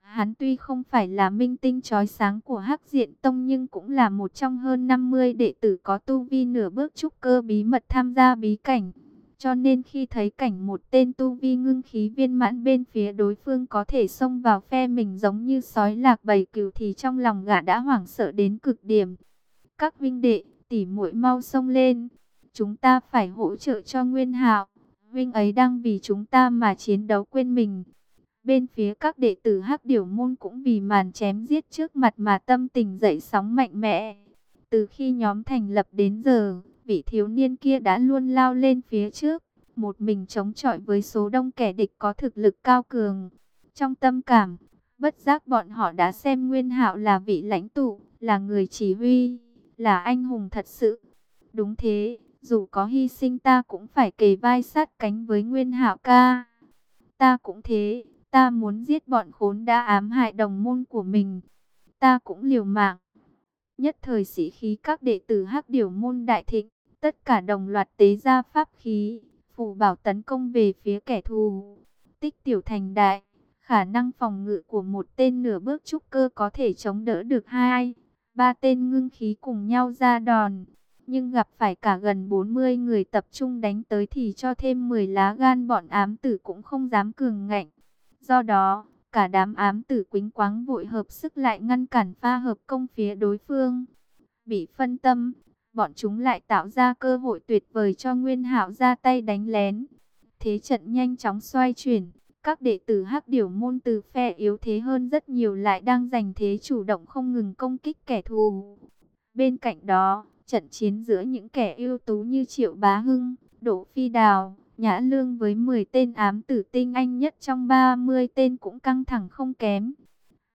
S1: Hắn tuy không phải là minh tinh chói sáng của Hắc Diện Tông nhưng cũng là một trong hơn 50 đệ tử có tu vi nửa bước trúc cơ bí mật tham gia bí cảnh. Cho nên khi thấy cảnh một tên tu vi ngưng khí viên mãn bên phía đối phương có thể xông vào phe mình giống như sói lạc bầy cừu thì trong lòng gã đã hoảng sợ đến cực điểm. Các vinh đệ, tỉ muội mau xông lên. Chúng ta phải hỗ trợ cho Nguyên Hạo. Vinh ấy đang vì chúng ta mà chiến đấu quên mình. Bên phía các đệ tử Hắc Điểu Môn cũng vì màn chém giết trước mặt mà tâm tình dậy sóng mạnh mẽ. Từ khi nhóm thành lập đến giờ, vị thiếu niên kia đã luôn lao lên phía trước, một mình chống chọi với số đông kẻ địch có thực lực cao cường. Trong tâm cảm, bất giác bọn họ đã xem Nguyên Hạo là vị lãnh tụ, là người chỉ huy là anh hùng thật sự. Đúng thế, dù có hy sinh ta cũng phải kề vai sát cánh với Nguyên Hạo ca. Ta cũng thế, ta muốn giết bọn khốn đã ám hại đồng môn của mình. Ta cũng liều mạng. Nhất thời sĩ khí các đệ tử hắc điều môn đại thịnh, tất cả đồng loạt tế ra pháp khí, phù bảo tấn công về phía kẻ thù. Tích tiểu thành đại, khả năng phòng ngự của một tên nửa bước trúc cơ có thể chống đỡ được hai ba tên ngưng khí cùng nhau ra đòn. Nhưng gặp phải cả gần 40 người tập trung đánh tới thì cho thêm 10 lá gan bọn ám tử cũng không dám cường ngạnh. Do đó, cả đám ám tử quính quáng vội hợp sức lại ngăn cản pha hợp công phía đối phương. Bị phân tâm, bọn chúng lại tạo ra cơ hội tuyệt vời cho Nguyên Hạo ra tay đánh lén. Thế trận nhanh chóng xoay chuyển, các đệ tử Hắc Điểu môn từ phe yếu thế hơn rất nhiều lại đang giành thế chủ động không ngừng công kích kẻ thù. Bên cạnh đó, trận chiến giữa những kẻ ưu tú như Triệu Bá Hưng, Đỗ Phi Đào, Nhã Lương với 10 tên ám tử tinh anh nhất trong 30 tên cũng căng thẳng không kém.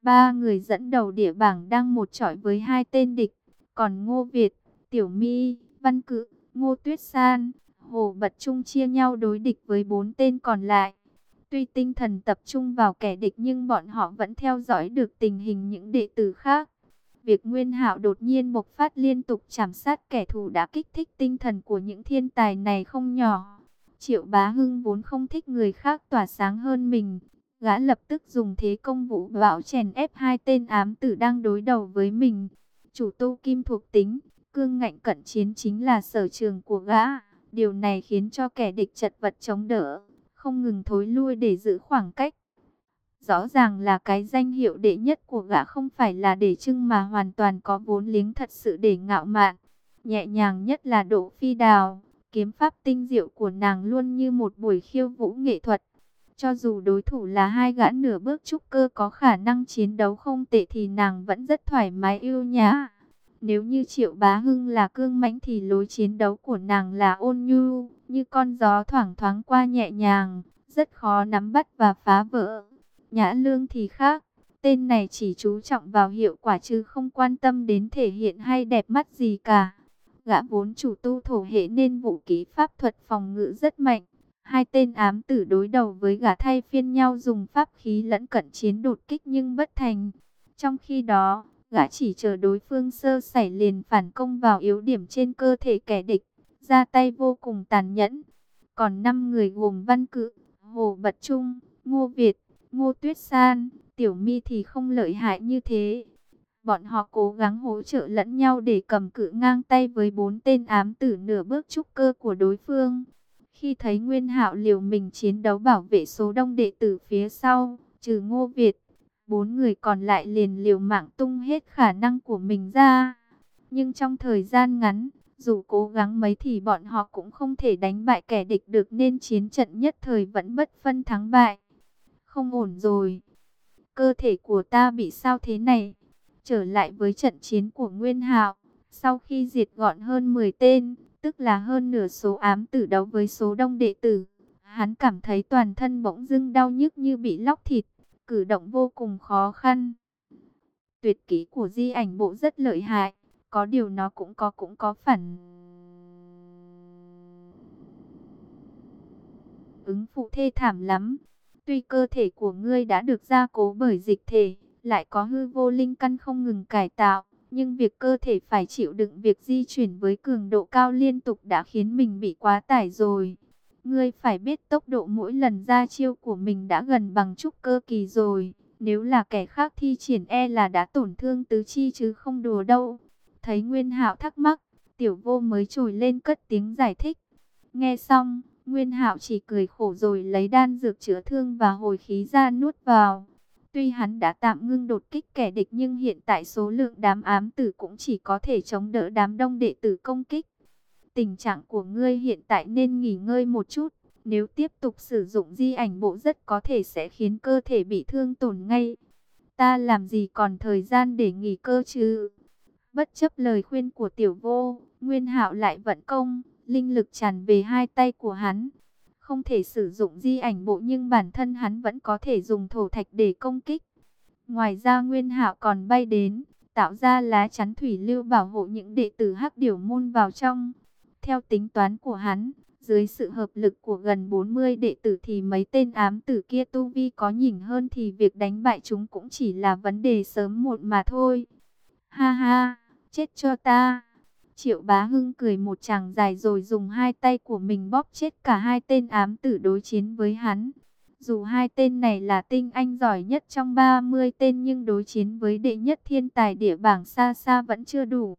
S1: Ba người dẫn đầu địa bảng đang một chọi với hai tên địch, còn Ngô Việt, Tiểu My, Văn Cự, Ngô Tuyết San, Hồ Bật Trung chia nhau đối địch với bốn tên còn lại. Tuy tinh thần tập trung vào kẻ địch nhưng bọn họ vẫn theo dõi được tình hình những đệ tử khác. Việc Nguyên Hạo đột nhiên bộc phát liên tục chảm sát kẻ thù đã kích thích tinh thần của những thiên tài này không nhỏ. Triệu Bá Hưng vốn không thích người khác tỏa sáng hơn mình. Gã lập tức dùng thế công vũ bạo chèn ép hai tên ám tử đang đối đầu với mình. Chủ tu kim thuộc tính, cương ngạnh cận chiến chính là sở trường của gã. Điều này khiến cho kẻ địch chật vật chống đỡ, không ngừng thối lui để giữ khoảng cách. Rõ ràng là cái danh hiệu đệ nhất của gã không phải là để trưng mà hoàn toàn có vốn liếng thật sự để ngạo mạn. Nhẹ nhàng nhất là độ Phi Đào, kiếm pháp tinh diệu của nàng luôn như một buổi khiêu vũ nghệ thuật. Cho dù đối thủ là hai gã nửa bước trúc cơ có khả năng chiến đấu không tệ thì nàng vẫn rất thoải mái yêu nhã. Nếu như Triệu Bá Hưng là cương mãnh thì lối chiến đấu của nàng là ôn nhu, như con gió thoảng thoáng qua nhẹ nhàng, rất khó nắm bắt và phá vỡ. Nhã Lương thì khác, tên này chỉ chú trọng vào hiệu quả chứ không quan tâm đến thể hiện hay đẹp mắt gì cả. Gã vốn chủ tu thổ hệ nên vũ kỹ pháp thuật phòng ngự rất mạnh. Hai tên ám tử đối đầu với gã thay phiên nhau dùng pháp khí lẫn cận chiến đột kích nhưng bất thành. Trong khi đó, gã chỉ chờ đối phương sơ sẩy liền phản công vào yếu điểm trên cơ thể kẻ địch, ra tay vô cùng tàn nhẫn. Còn năm người gồm Văn Cự, Hồ Bật Trung, Ngô Việt, Ngô Tuyết San, Tiểu Mi thì không lợi hại như thế. Bọn họ cố gắng hỗ trợ lẫn nhau để cầm cự ngang tay với bốn tên ám tử nửa bước trúc cơ của đối phương. Khi thấy Nguyên Hạo liều mình chiến đấu bảo vệ số đông đệ tử phía sau, trừ Ngô Việt, bốn người còn lại liền liều mạng tung hết khả năng của mình ra. Nhưng trong thời gian ngắn, dù cố gắng mấy thì bọn họ cũng không thể đánh bại kẻ địch được nên chiến trận nhất thời vẫn bất phân thắng bại. Không ổn rồi. Cơ thể của ta bị sao thế này? Trở lại với trận chiến của Nguyên Hạo, sau khi diệt gọn hơn 10 tên, tức là hơn nửa số ám tử đấu với số đông đệ tử, hắn cảm thấy toàn thân bỗng dưng đau nhức như bị lóc thịt, cử động vô cùng khó khăn. Tuyệt kỹ của di ảnh bộ rất lợi hại, có điều nó cũng có cũng có phản ứng phụ thê thảm lắm. Tuy cơ thể của ngươi đã được gia cố bởi dịch thể, lại có hư vô linh căn không ngừng cải tạo, nhưng việc cơ thể phải chịu đựng việc di chuyển với cường độ cao liên tục đã khiến mình bị quá tải rồi. Ngươi phải biết tốc độ mỗi lần ra chiêu của mình đã gần bằng trúc cơ kỳ rồi. Nếu là kẻ khác thi triển e là đã tổn thương tứ chi chứ không đùa đâu. Thấy Nguyên Hạo thắc mắc, tiểu vô mới trồi lên cất tiếng giải thích. Nghe xong, Nguyên Hạo chỉ cười khổ rồi lấy đan dược chữa thương và hồi khí ra nuốt vào. Tuy hắn đã tạm ngưng đột kích kẻ địch nhưng hiện tại số lượng đám ám tử cũng chỉ có thể chống đỡ đám đông đệ tử công kích. Tình trạng của ngươi hiện tại nên nghỉ ngơi một chút. Nếu tiếp tục sử dụng di ảnh bộ rất có thể sẽ khiến cơ thể bị thương tổn ngay. Ta làm gì còn thời gian để nghỉ cơ chứ? Bất chấp lời khuyên của tiểu vô, Nguyên hạo lại vận công, linh lực tràn về hai tay của hắn. Không thể sử dụng di ảnh bộ nhưng bản thân hắn vẫn có thể dùng thổ thạch để công kích. Ngoài ra Nguyên hạo còn bay đến, tạo ra lá chắn thủy lưu bảo hộ những đệ tử hắc điểu môn vào trong. Theo tính toán của hắn, dưới sự hợp lực của gần 40 đệ tử thì mấy tên ám tử kia tu vi có nhỉnh hơn thì việc đánh bại chúng cũng chỉ là vấn đề sớm muộn mà thôi. Ha ha, chết cho ta. Triệu Bá Hưng cười một tràng dài rồi dùng hai tay của mình bóp chết cả hai tên ám tử đối chiến với hắn. Dù hai tên này là tinh anh giỏi nhất trong 30 tên nhưng đối chiến với đệ nhất thiên tài địa bảng xa xa vẫn chưa đủ.